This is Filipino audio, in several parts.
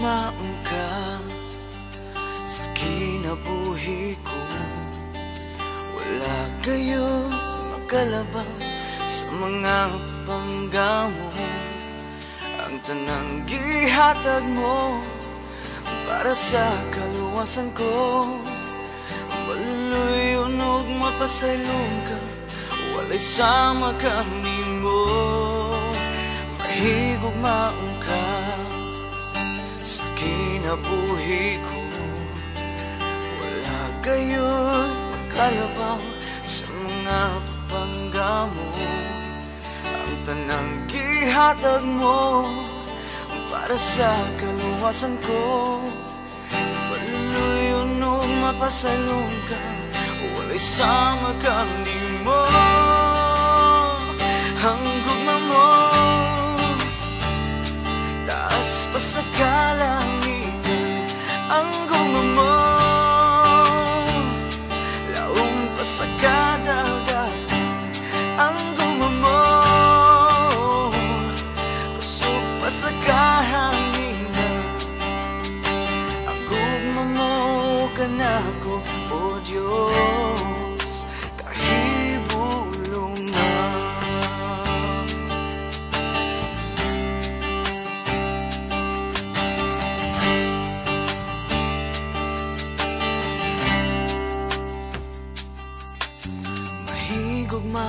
Dumaan ka sa kinabuhi ko. Wala kayong makalabang sa mga panggamo. Ang tanang gihatag mo para sa kaluwasan ko. Baluy unog mapasaylong ka Walay sama ka nimo Mahigugmaong kinabuhi ko. Wala gayon makalabang Sa mga panggamo Ang tanang gihatag mo Para sa kaluwasan ko. Maluluyo mapasalong ka Walay sama kami mo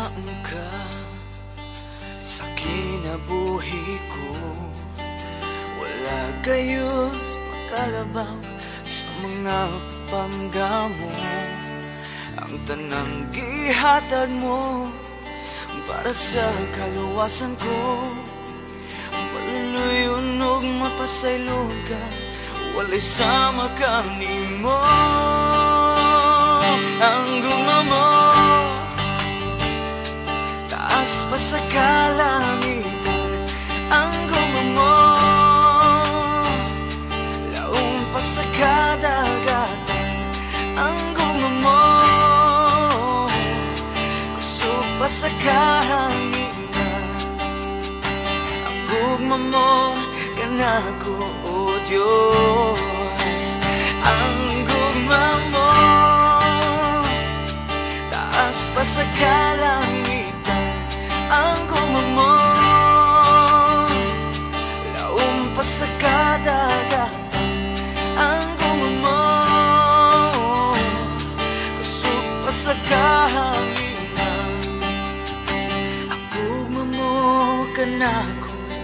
Mahigugmaon ka sa kinabuhi ko. Wala gayon makalabang sa mga panggamo Ang tanang gihatag mo para sa kaluwasan ko. Maluluyunog mapasaylong ka Walay sama kami mo Kahanginan Ang gugma mo kanako o Diyos. Ang gugma mo Taas pa sa kalangitan Ang gugma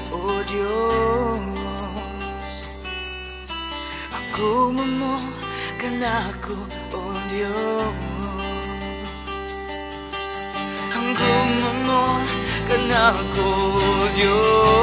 kanako o Diyos Ang gugma mo kanako o Diyos Ang gugma mo kanako o Diyos